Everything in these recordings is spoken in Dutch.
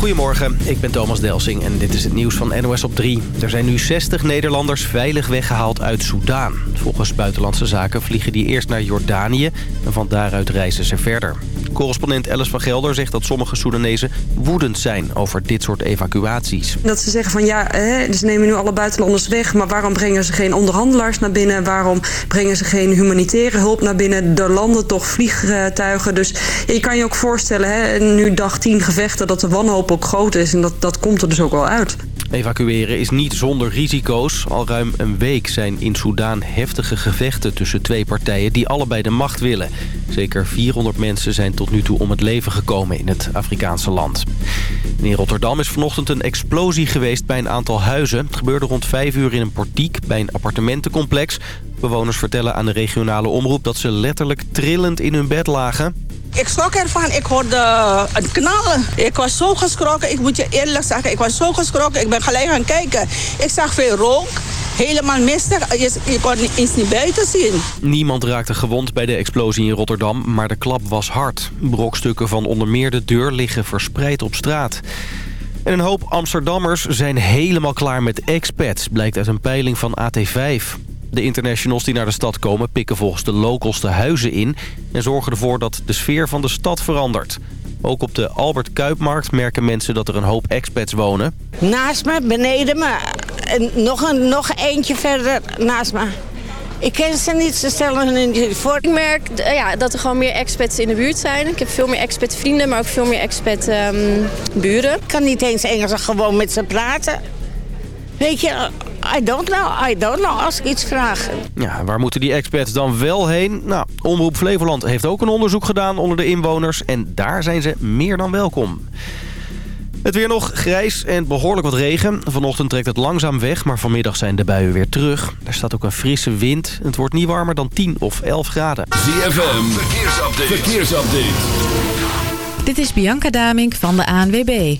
Goedemorgen, ik ben Thomas Delsing en dit is het nieuws van NOS op 3. Er zijn nu 60 Nederlanders veilig weggehaald uit Soedan. Volgens Buitenlandse Zaken vliegen die eerst naar Jordanië... en van daaruit reizen ze verder. Correspondent Alice van Gelder zegt dat sommige Soedanezen woedend zijn over dit soort evacuaties. Dat ze zeggen van ja, hè, ze nemen nu alle buitenlanders weg... maar waarom brengen ze geen onderhandelaars naar binnen? Waarom brengen ze geen humanitaire hulp naar binnen? Er landen toch vliegtuigen. Dus je kan je ook voorstellen, hè, nu dag 10 gevechten... dat de wanhoop ook groot is en dat, dat komt er dus ook wel uit. Evacueren is niet zonder risico's. Al ruim een week zijn in Soedan heftige gevechten tussen twee partijen die allebei de macht willen. Zeker 400 mensen zijn tot nu toe om het leven gekomen in het Afrikaanse land. In Rotterdam is vanochtend een explosie geweest bij een aantal huizen. Het gebeurde rond 5 uur in een portiek bij een appartementencomplex. Bewoners vertellen aan de regionale omroep dat ze letterlijk trillend in hun bed lagen. Ik schrok ervan. Ik hoorde een knallen. Ik was zo geschrokken. Ik moet je eerlijk zeggen. Ik was zo geschrokken. Ik ben gelijk gaan kijken. Ik zag veel rook. Helemaal mistig. Je, je kon iets niet buiten zien. Niemand raakte gewond bij de explosie in Rotterdam, maar de klap was hard. Brokstukken van onder meer de deur liggen verspreid op straat. En een hoop Amsterdammers zijn helemaal klaar met expats, blijkt uit een peiling van AT5. De internationals die naar de stad komen pikken volgens de locals de huizen in... en zorgen ervoor dat de sfeer van de stad verandert. Ook op de Albert Kuipmarkt merken mensen dat er een hoop expats wonen. Naast me, beneden me, en nog, een, nog eentje verder naast me. Ik ken ze niet, ze stellen hun niet voor. Ik merk ja, dat er gewoon meer expats in de buurt zijn. Ik heb veel meer expat vrienden, maar ook veel meer expat um, buren. Ik kan niet eens Engels gewoon met ze praten. Weet je, I don't know, I don't know, als ik iets vraag. Ja, waar moeten die expats dan wel heen? Nou, Omroep Flevoland heeft ook een onderzoek gedaan onder de inwoners... en daar zijn ze meer dan welkom. Het weer nog grijs en behoorlijk wat regen. Vanochtend trekt het langzaam weg, maar vanmiddag zijn de buien weer terug. Er staat ook een frisse wind. Het wordt niet warmer dan 10 of 11 graden. ZFM, verkeersupdate. verkeersupdate. Dit is Bianca Damink van de ANWB.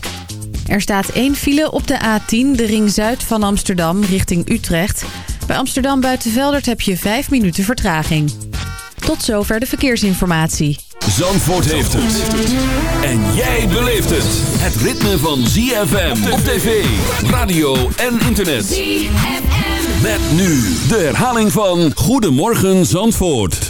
Er staat één file op de A10, de ring zuid van Amsterdam, richting Utrecht. Bij Amsterdam Buitenveldert heb je 5 minuten vertraging. Tot zover de verkeersinformatie. Zandvoort heeft het. En jij beleeft het. Het ritme van ZFM op tv, radio en internet. ZFM. Met nu de herhaling van Goedemorgen Zandvoort.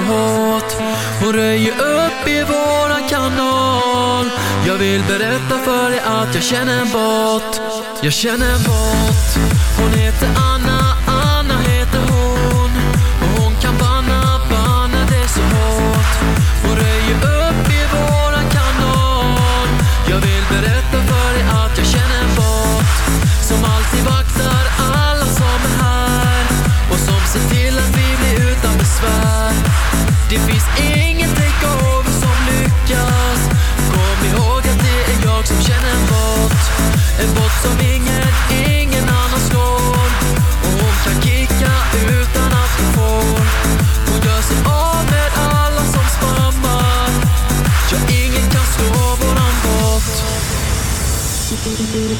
hat Hon röjer upp i våran kanal. Jag vill berätta för dig att jag känner en bot Jag känner en bot Hon heter Anna.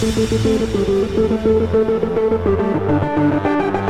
プルプルプルプル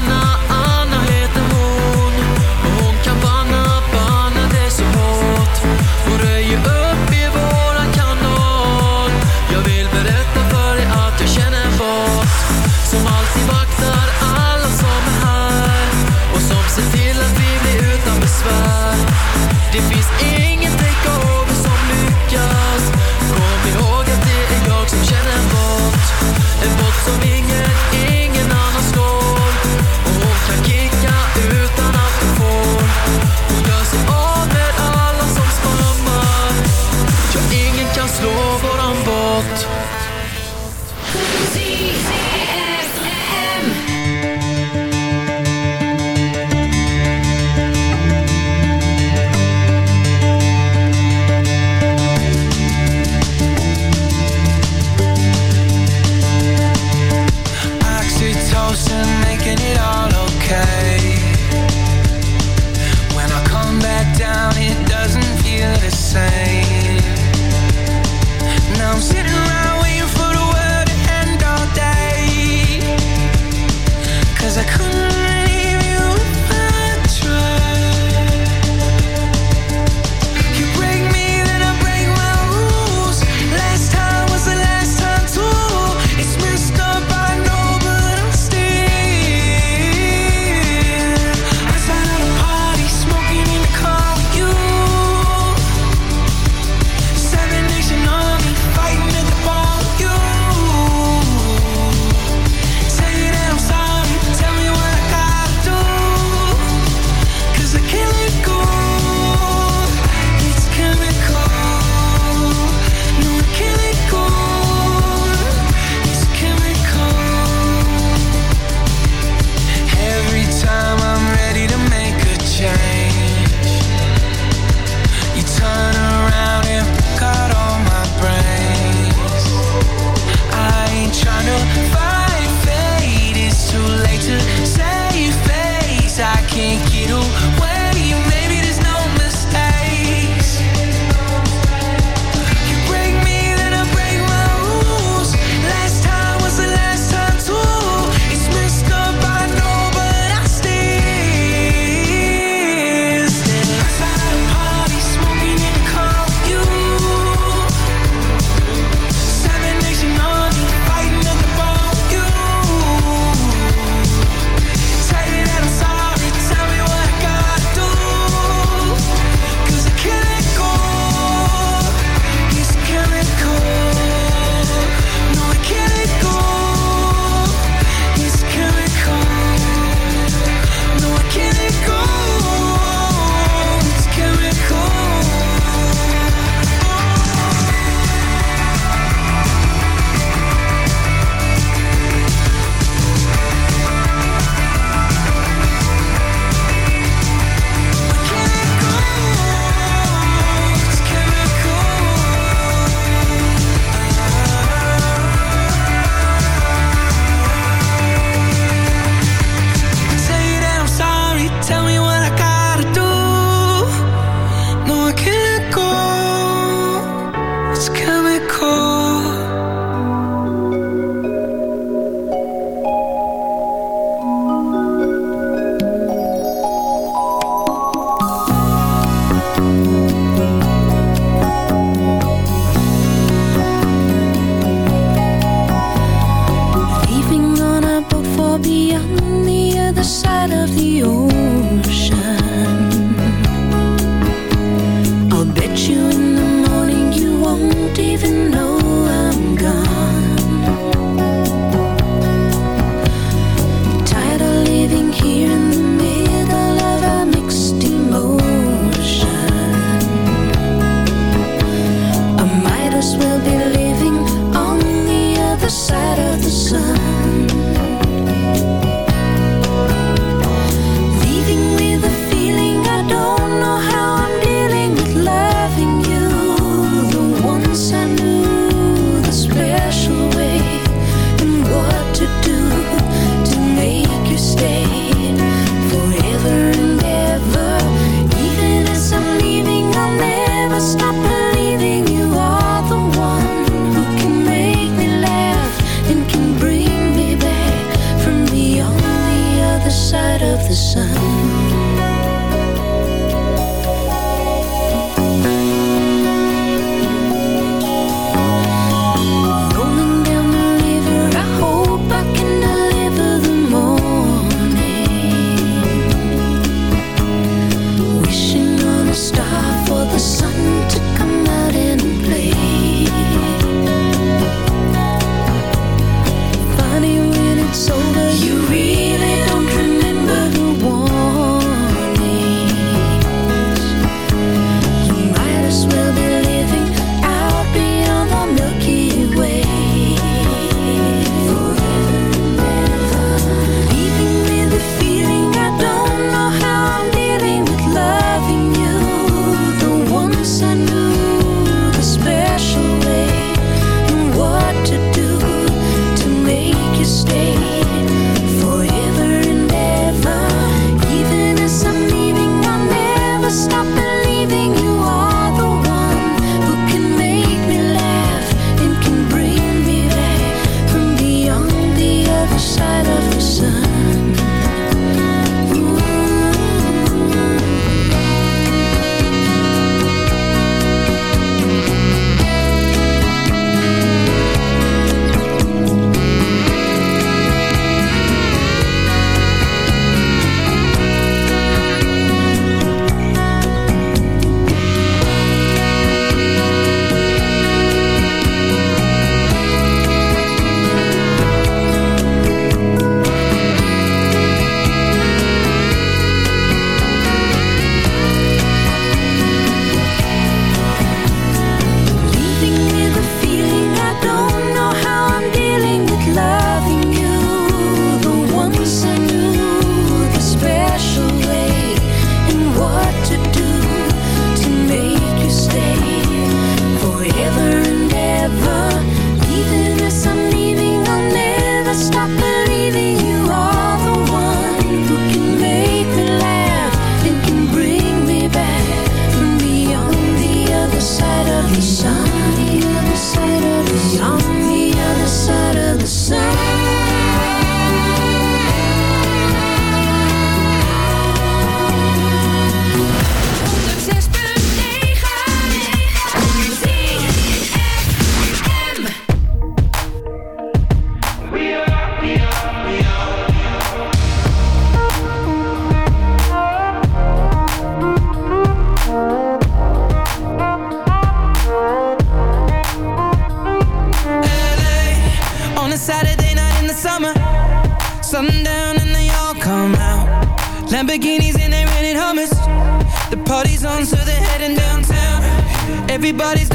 Every time. everybody's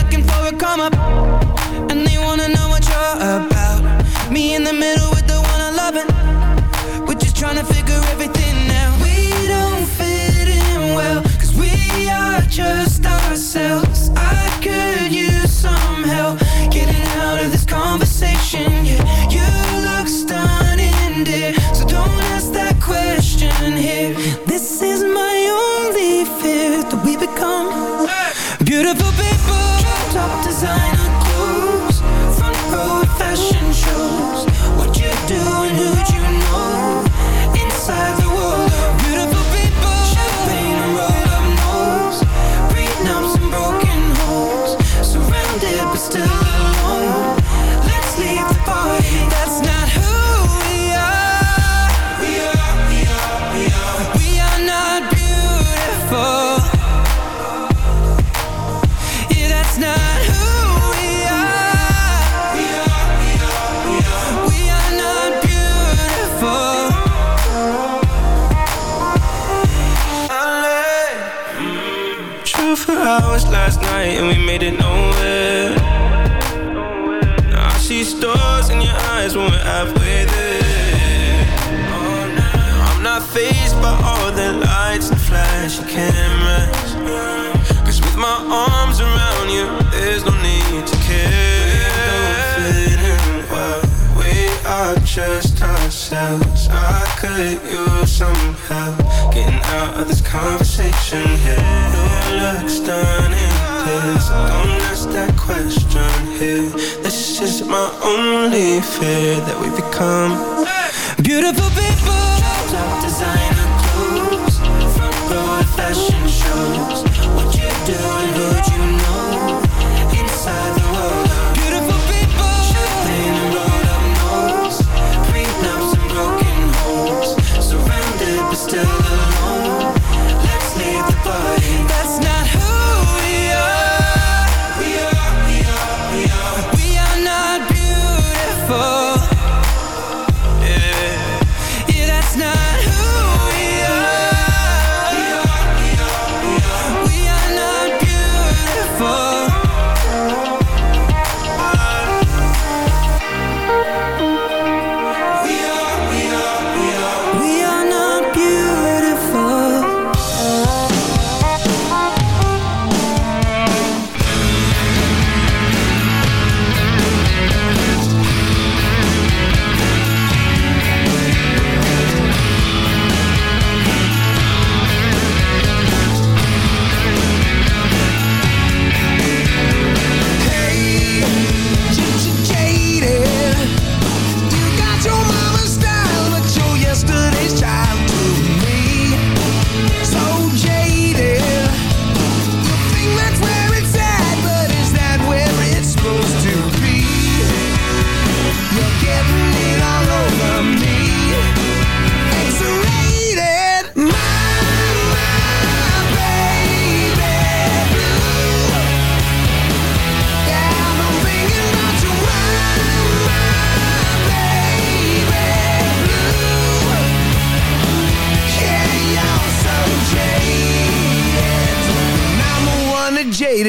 could use somehow getting out of this conversation here. Your looks stunning, please don't ask that question here. This is my only fear that we become beautiful people. Top designer clothes, front row fashion shows.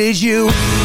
is you.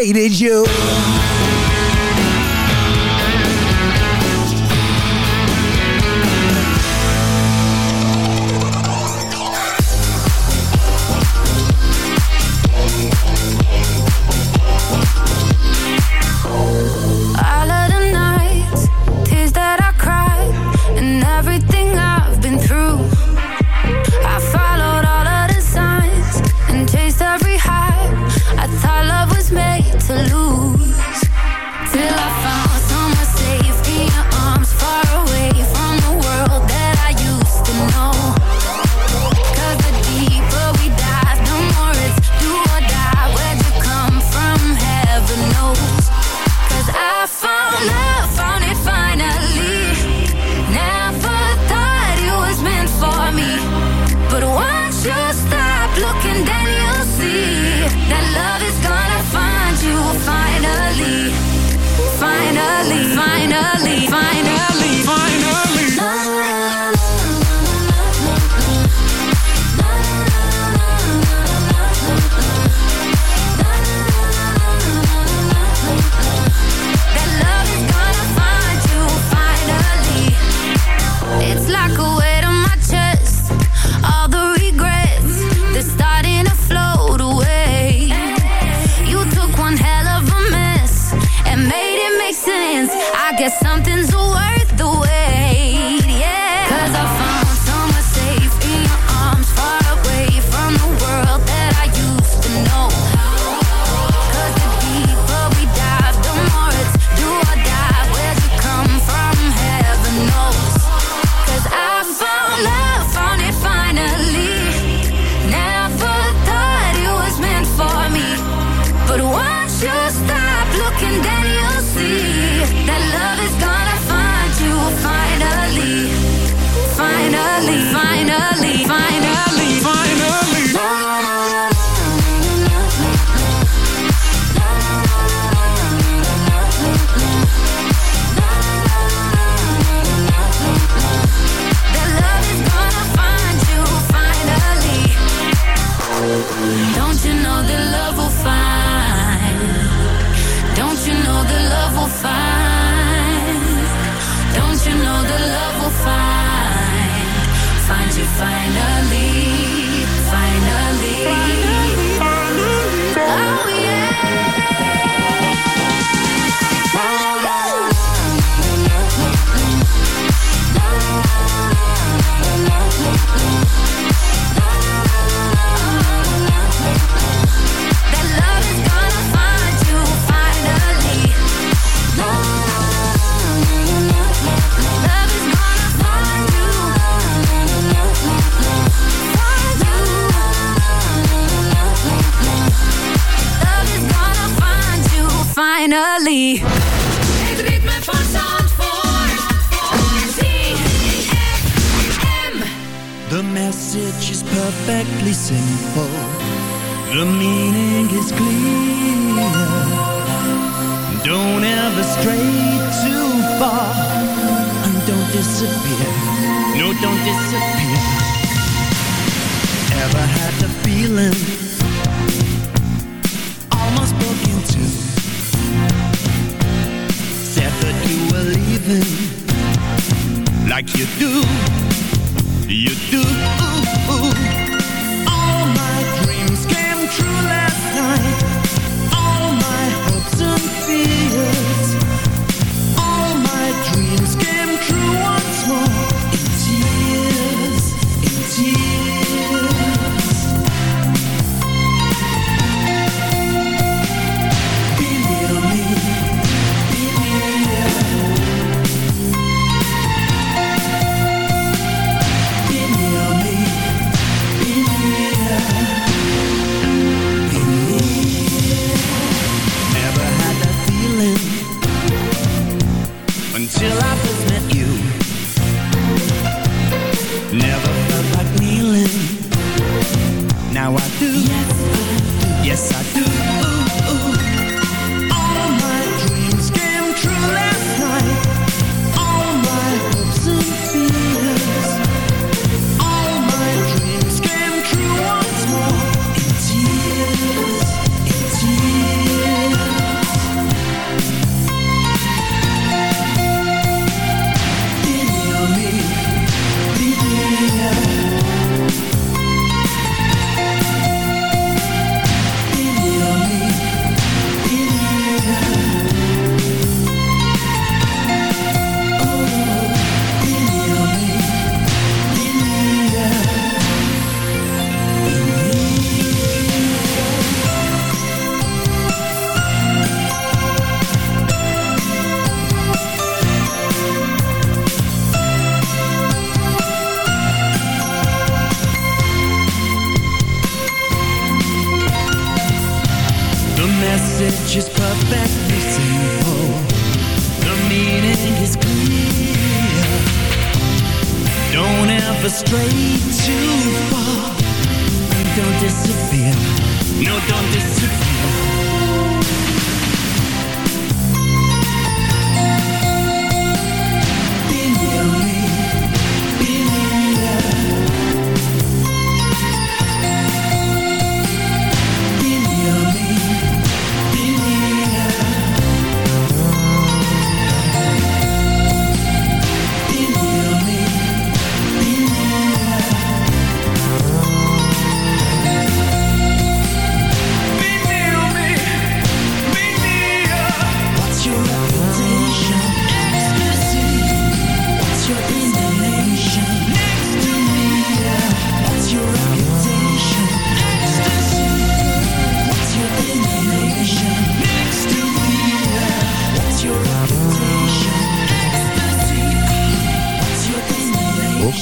hated you?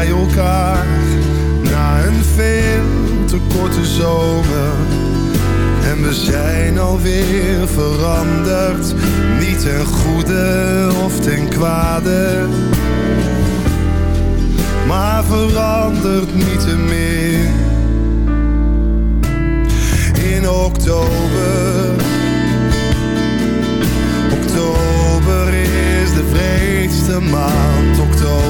Bij elkaar na een veel te korte zomer. En we zijn alweer veranderd, niet ten goede of ten kwade. Maar verandert niet te meer in oktober. Oktober is de vreedste maand, oktober.